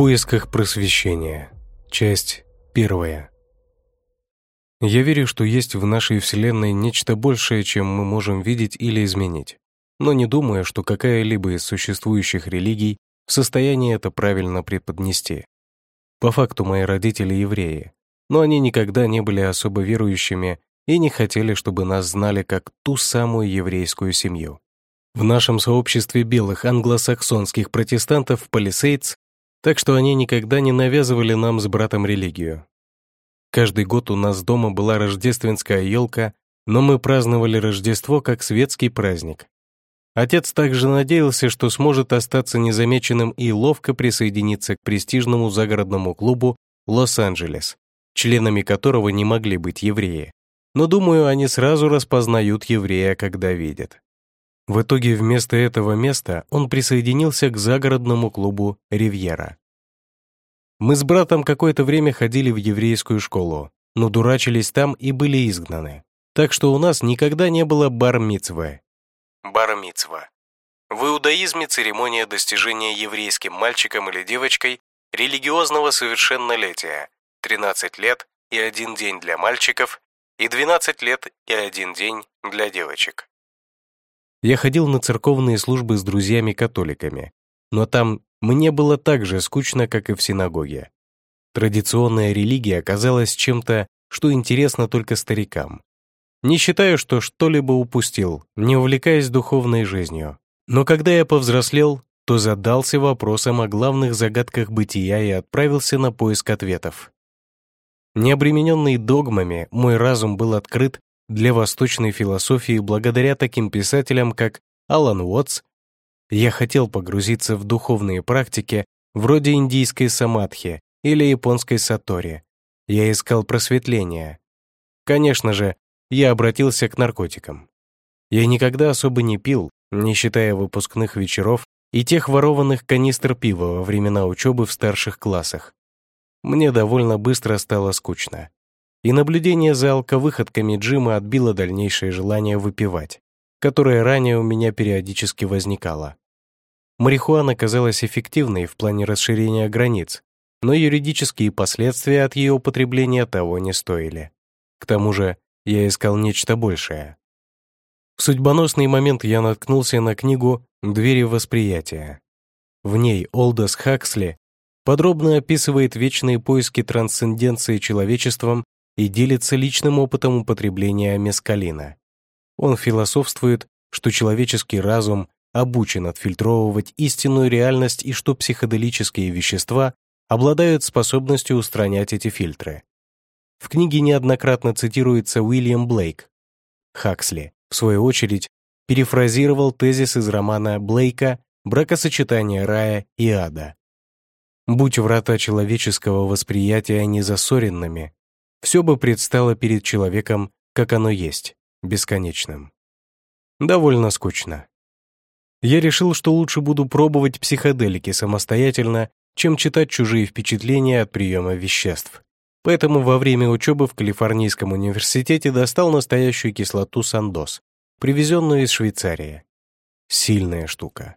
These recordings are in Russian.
поисках просвещения. Часть первая. Я верю, что есть в нашей Вселенной нечто большее, чем мы можем видеть или изменить. Но не думаю, что какая-либо из существующих религий в состоянии это правильно преподнести. По факту мои родители евреи, но они никогда не были особо верующими и не хотели, чтобы нас знали как ту самую еврейскую семью. В нашем сообществе белых англосаксонских протестантов Палисейдс так что они никогда не навязывали нам с братом религию. Каждый год у нас дома была рождественская елка, но мы праздновали Рождество как светский праздник. Отец также надеялся, что сможет остаться незамеченным и ловко присоединиться к престижному загородному клубу «Лос-Анджелес», членами которого не могли быть евреи. Но, думаю, они сразу распознают еврея, когда видят. В итоге вместо этого места он присоединился к загородному клубу «Ривьера». Мы с братом какое-то время ходили в еврейскую школу, но дурачились там и были изгнаны. Так что у нас никогда не было бар-мицвы. Бар-мицва. В иудаизме церемония достижения еврейским мальчиком или девочкой религиозного совершеннолетия 13 лет и один день для мальчиков и 12 лет и один день для девочек. Я ходил на церковные службы с друзьями-католиками, но там мне было так же скучно, как и в синагоге. Традиционная религия оказалась чем-то, что интересно только старикам. Не считаю, что что-либо упустил, не увлекаясь духовной жизнью. Но когда я повзрослел, то задался вопросом о главных загадках бытия и отправился на поиск ответов. Необремененный догмами, мой разум был открыт для восточной философии благодаря таким писателям, как Алан Уотс, я хотел погрузиться в духовные практики вроде индийской самадхи или японской сатори. Я искал просветления. Конечно же, я обратился к наркотикам. Я никогда особо не пил, не считая выпускных вечеров и тех ворованных канистр пива во времена учебы в старших классах. Мне довольно быстро стало скучно и наблюдение за алковыходками Джима отбило дальнейшее желание выпивать, которое ранее у меня периодически возникало. Марихуана казалась эффективной в плане расширения границ, но юридические последствия от ее употребления того не стоили. К тому же я искал нечто большее. В судьбоносный момент я наткнулся на книгу «Двери восприятия». В ней Олдос Хаксли подробно описывает вечные поиски трансценденции человечеством и делится личным опытом употребления мескалина. Он философствует, что человеческий разум обучен отфильтровывать истинную реальность и что психоделические вещества обладают способностью устранять эти фильтры. В книге неоднократно цитируется Уильям Блейк. Хаксли, в свою очередь, перефразировал тезис из романа Блейка «Бракосочетание рая и ада». Будь врата человеческого восприятия незасоренными, все бы предстало перед человеком, как оно есть, бесконечным. Довольно скучно. Я решил, что лучше буду пробовать психоделики самостоятельно, чем читать чужие впечатления от приема веществ. Поэтому во время учебы в Калифорнийском университете достал настоящую кислоту сандос, привезенную из Швейцарии. Сильная штука.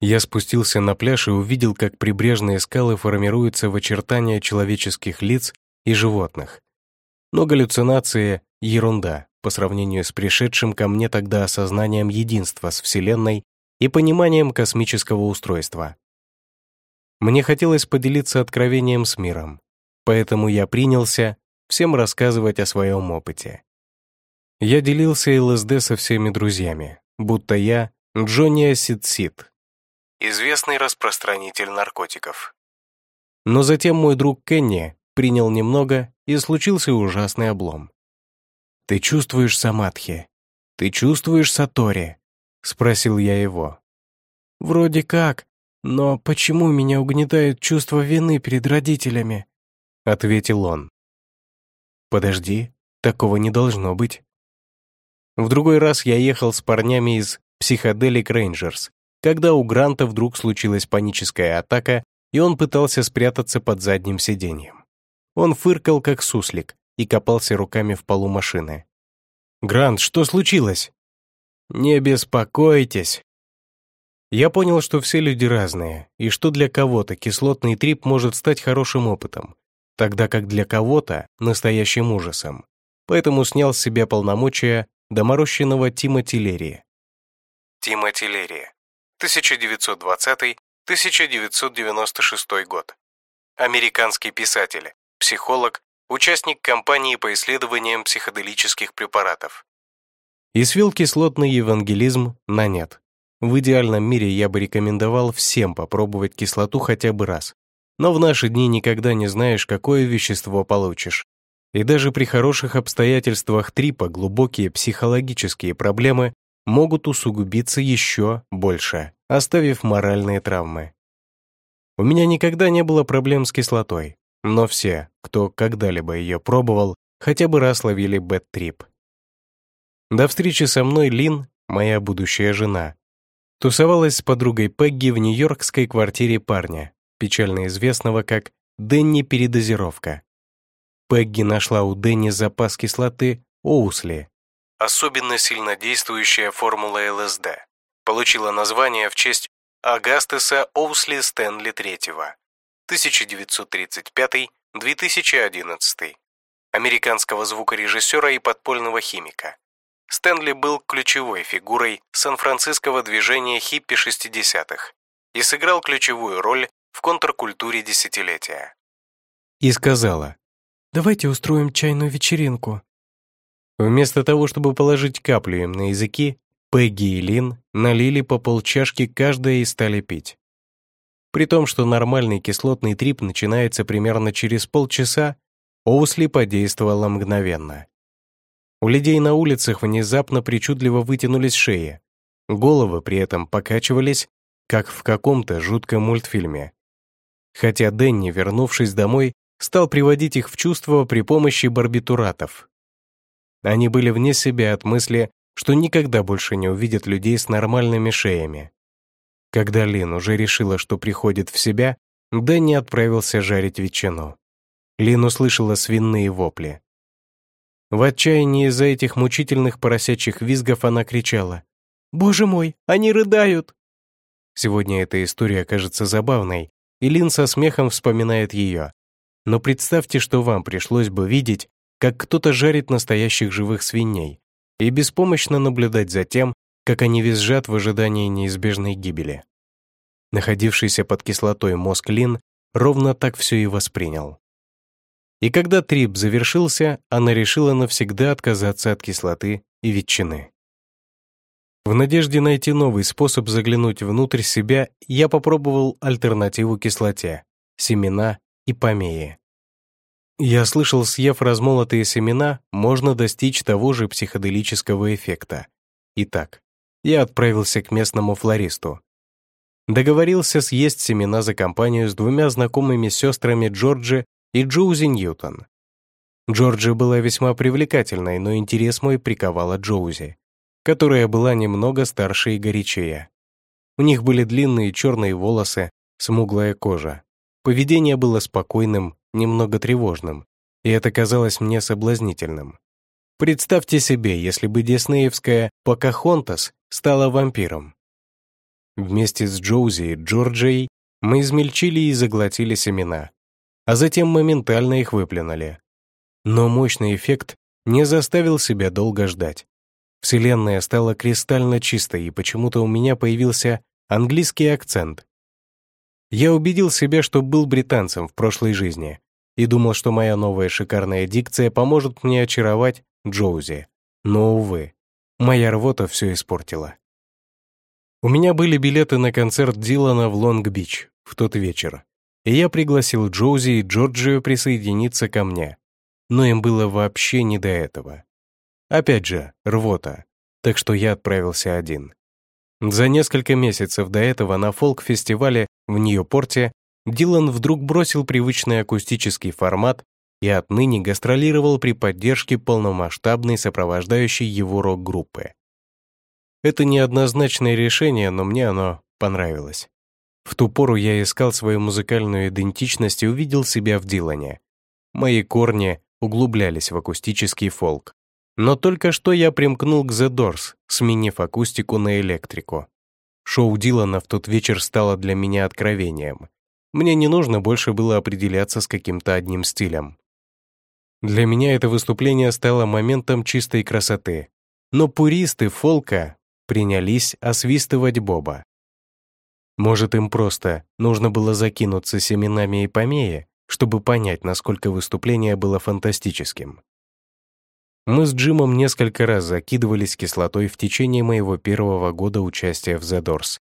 Я спустился на пляж и увидел, как прибрежные скалы формируются в очертания человеческих лиц и животных. Но галлюцинации — ерунда по сравнению с пришедшим ко мне тогда осознанием единства с Вселенной и пониманием космического устройства. Мне хотелось поделиться откровением с миром, поэтому я принялся всем рассказывать о своем опыте. Я делился ЛСД со всеми друзьями, будто я Джонни Сидсид, известный распространитель наркотиков. Но затем мой друг Кенни принял немного, и случился ужасный облом. «Ты чувствуешь самадхи? Ты чувствуешь сатори?» — спросил я его. «Вроде как, но почему меня угнетает чувство вины перед родителями?» — ответил он. «Подожди, такого не должно быть». В другой раз я ехал с парнями из Psychedelic Rangers, когда у Гранта вдруг случилась паническая атака, и он пытался спрятаться под задним сиденьем. Он фыркал, как суслик, и копался руками в полу машины. «Грант, что случилось?» «Не беспокойтесь», я понял, что все люди разные, и что для кого-то кислотный трип может стать хорошим опытом, тогда как для кого-то — настоящим ужасом. Поэтому снял с себя полномочия доморощенного Тима Тилерии. Тима Тилерия, 1920-1996 год. Американский писатель, психолог, участник кампании по исследованиям психоделических препаратов. И свел кислотный евангелизм на нет. В идеальном мире я бы рекомендовал всем попробовать кислоту хотя бы раз. Но в наши дни никогда не знаешь, какое вещество получишь. И даже при хороших обстоятельствах трипа глубокие психологические проблемы могут усугубиться еще больше, оставив моральные травмы. У меня никогда не было проблем с кислотой, но все, кто когда-либо ее пробовал, хотя бы раз ловили бэт-трип. До встречи со мной Лин, моя будущая жена, Тусовалась с подругой Пегги в нью-йоркской квартире парня, печально известного как Дэнни Передозировка. Пегги нашла у Дэнни запас кислоты Оусли, особенно сильнодействующая формула ЛСД. Получила название в честь Агастеса Оусли Стэнли III, 1935-2011, американского звукорежиссера и подпольного химика. Стэнли был ключевой фигурой сан-франциского движения хиппи 60-х и сыграл ключевую роль в контркультуре десятилетия. И сказала, «Давайте устроим чайную вечеринку». Вместо того, чтобы положить каплю им на языки, Пегги и Лин налили по полчашки каждая и стали пить. При том, что нормальный кислотный трип начинается примерно через полчаса, Оусли подействовала мгновенно. У людей на улицах внезапно причудливо вытянулись шеи. Головы при этом покачивались, как в каком-то жутком мультфильме. Хотя Дэнни, вернувшись домой, стал приводить их в чувство при помощи барбитуратов. Они были вне себя от мысли, что никогда больше не увидят людей с нормальными шеями. Когда Лин уже решила, что приходит в себя, Дэнни отправился жарить ветчину. Лин услышала свиные вопли. В отчаянии из-за этих мучительных поросячьих визгов она кричала. «Боже мой, они рыдают!» Сегодня эта история кажется забавной, и Лин со смехом вспоминает ее. Но представьте, что вам пришлось бы видеть, как кто-то жарит настоящих живых свиней, и беспомощно наблюдать за тем, как они визжат в ожидании неизбежной гибели. Находившийся под кислотой мозг Лин ровно так все и воспринял. И когда трип завершился, она решила навсегда отказаться от кислоты и ветчины. В надежде найти новый способ заглянуть внутрь себя, я попробовал альтернативу кислоте – семена и помеи. Я слышал, съев размолотые семена, можно достичь того же психоделического эффекта. Итак, я отправился к местному флористу. Договорился съесть семена за компанию с двумя знакомыми сестрами Джорджи и Джоузи Ньютон. Джорджи была весьма привлекательной, но интерес мой приковала Джоузи, которая была немного старше и горячее. У них были длинные черные волосы, смуглая кожа. Поведение было спокойным, немного тревожным, и это казалось мне соблазнительным. Представьте себе, если бы диснеевская Покахонтас стала вампиром. Вместе с Джоузи и Джорджией мы измельчили и заглотили семена, а затем моментально их выплюнули. Но мощный эффект не заставил себя долго ждать. Вселенная стала кристально чистой, и почему-то у меня появился английский акцент. Я убедил себя, что был британцем в прошлой жизни, и думал, что моя новая шикарная дикция поможет мне очаровать Джоузи. Но, увы, моя рвота все испортила. У меня были билеты на концерт Дилана в Лонг-Бич в тот вечер, и я пригласил Джоузи и Джорджию присоединиться ко мне. Но им было вообще не до этого. Опять же, рвота, так что я отправился один. За несколько месяцев до этого на фолк-фестивале в Нью-Порте Дилан вдруг бросил привычный акустический формат и отныне гастролировал при поддержке полномасштабной сопровождающей его рок-группы. Это неоднозначное решение, но мне оно понравилось. В ту пору я искал свою музыкальную идентичность и увидел себя в Дилане. Мои корни углублялись в акустический фолк. Но только что я примкнул к The Doors, сменив акустику на электрику. Шоу Дилана в тот вечер стало для меня откровением. Мне не нужно больше было определяться с каким-то одним стилем. Для меня это выступление стало моментом чистой красоты. Но пуристы фолка принялись освистывать Боба. Может, им просто нужно было закинуться семенами и помея, чтобы понять, насколько выступление было фантастическим. Мы с Джимом несколько раз закидывались кислотой в течение моего первого года участия в The Doors.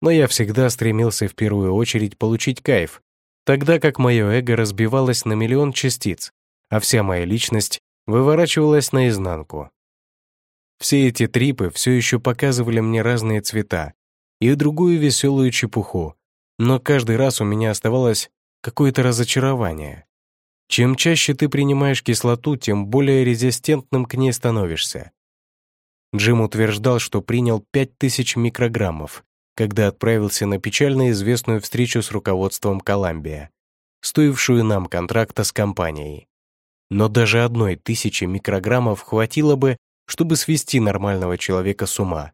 Но я всегда стремился в первую очередь получить кайф, тогда как мое эго разбивалось на миллион частиц, а вся моя личность выворачивалась наизнанку. Все эти трипы все еще показывали мне разные цвета и другую веселую чепуху, но каждый раз у меня оставалось какое-то разочарование. Чем чаще ты принимаешь кислоту, тем более резистентным к ней становишься. Джим утверждал, что принял 5000 микрограммов, когда отправился на печально известную встречу с руководством Коламбия, стоившую нам контракта с компанией. Но даже одной тысячи микрограммов хватило бы, чтобы свести нормального человека с ума.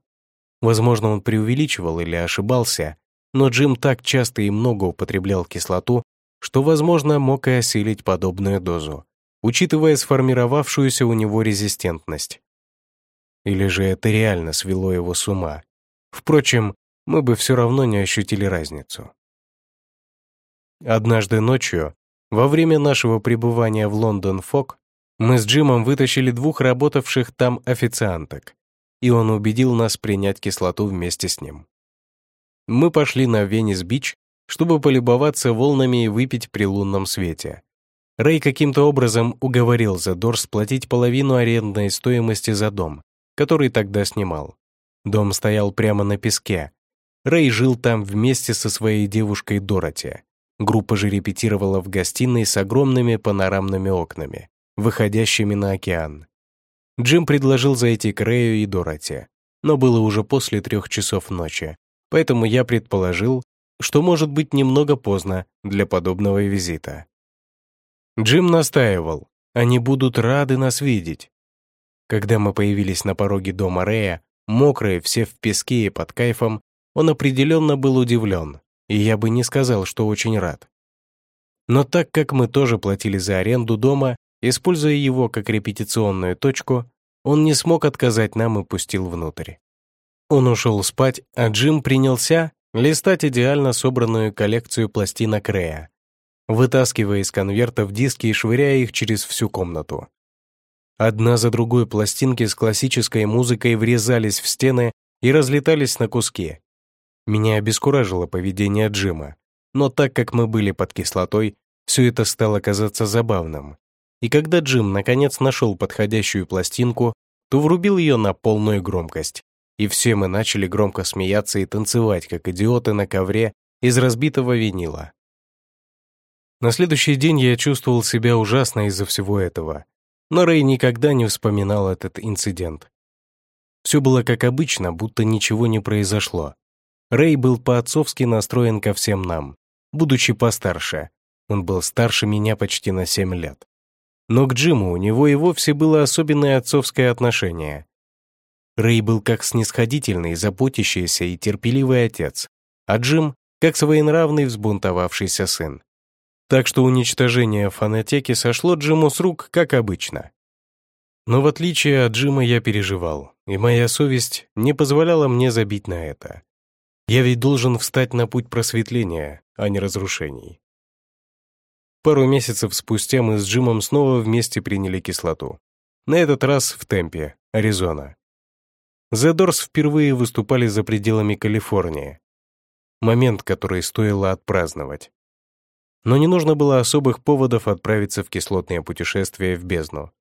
Возможно, он преувеличивал или ошибался, но Джим так часто и много употреблял кислоту, что, возможно, мог и осилить подобную дозу, учитывая сформировавшуюся у него резистентность. Или же это реально свело его с ума. Впрочем, мы бы все равно не ощутили разницу. Однажды ночью во время нашего пребывания в Лондон Фок мы с Джимом вытащили двух работавших там официанток, и он убедил нас принять кислоту вместе с ним. Мы пошли на Венес-Бич, чтобы полюбоваться волнами и выпить при лунном свете. Рэй каким-то образом уговорил Задор сплатить половину арендной стоимости за дом, который тогда снимал. Дом стоял прямо на песке. Рэй жил там вместе со своей девушкой Дороти. Группа же репетировала в гостиной с огромными панорамными окнами, выходящими на океан. Джим предложил зайти к Рэю и Дороти, но было уже после трех часов ночи, поэтому я предположил, что может быть немного поздно для подобного визита. Джим настаивал, они будут рады нас видеть. Когда мы появились на пороге дома Рэя, мокрые, все в песке и под кайфом, он определенно был удивлен, и я бы не сказал, что очень рад. Но так как мы тоже платили за аренду дома, используя его как репетиционную точку, он не смог отказать нам и пустил внутрь. Он ушел спать, а Джим принялся листать идеально собранную коллекцию пластинок Рея, вытаскивая из конвертов диски и швыряя их через всю комнату. Одна за другой пластинки с классической музыкой врезались в стены и разлетались на куски, меня обескуражило поведение Джима, но так как мы были под кислотой, все это стало казаться забавным. И когда Джим наконец нашел подходящую пластинку, то врубил ее на полную громкость, и все мы начали громко смеяться и танцевать, как идиоты на ковре из разбитого винила. На следующий день я чувствовал себя ужасно из-за всего этого, но Рэй никогда не вспоминал этот инцидент. Все было как обычно, будто ничего не произошло. Рэй был по-отцовски настроен ко всем нам, будучи постарше. Он был старше меня почти на 7 лет. Но к Джиму у него и вовсе было особенное отцовское отношение. Рэй был как снисходительный, заботящийся и терпеливый отец, а Джим — как своенравный взбунтовавшийся сын. Так что уничтожение фонотеки сошло Джиму с рук, как обычно. Но в отличие от Джима я переживал, и моя совесть не позволяла мне забить на это. Я ведь должен встать на путь просветления, а не разрушений. Пару месяцев спустя мы с Джимом снова вместе приняли кислоту. На этот раз в Темпе, Аризона. Doors впервые выступали за пределами Калифорнии. Момент, который стоило отпраздновать. Но не нужно было особых поводов отправиться в кислотное путешествие в бездну.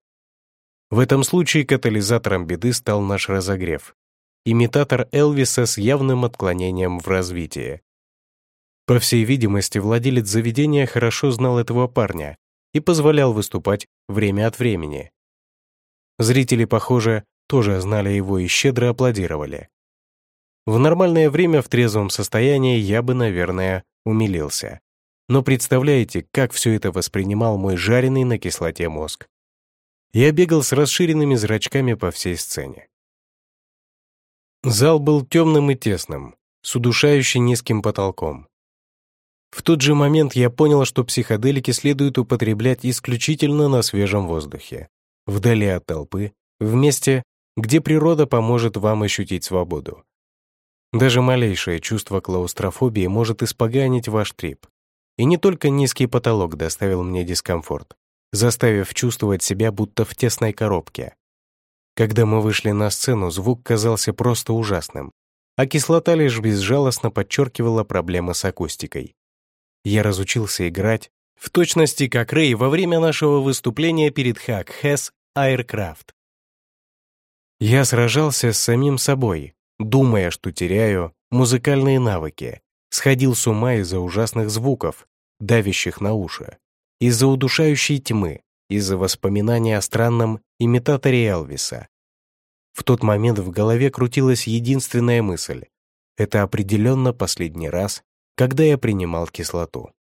В этом случае катализатором беды стал наш разогрев, имитатор Элвиса с явным отклонением в развитии. По всей видимости, владелец заведения хорошо знал этого парня и позволял выступать время от времени. Зрители, похоже, тоже знали его и щедро аплодировали. В нормальное время в трезвом состоянии я бы, наверное, умилился. Но представляете, как все это воспринимал мой жареный на кислоте мозг. Я бегал с расширенными зрачками по всей сцене. Зал был темным и тесным. с удушающе низким потолком. В тот же момент я понял, что психоделики следует употреблять исключительно на свежем воздухе, вдали от толпы, в месте, где природа поможет вам ощутить свободу. Даже малейшее чувство клаустрофобии может испоганить ваш трип. И не только низкий потолок доставил мне дискомфорт, заставив чувствовать себя будто в тесной коробке. Когда мы вышли на сцену, звук казался просто ужасным, а кислота лишь безжалостно подчеркивала проблемы с акустикой. Я разучился играть, в точности как Рэй во время нашего выступления перед Hack Hess Aircraft. Я сражался с самим собой, думая, что теряю музыкальные навыки, сходил с ума из-за ужасных звуков, давящих на уши, из-за удушающей тьмы, из-за воспоминаний о странном имитаторе Элвиса. В тот момент в голове крутилась единственная мысль. Это определенно последний раз, когда я принимал кислоту.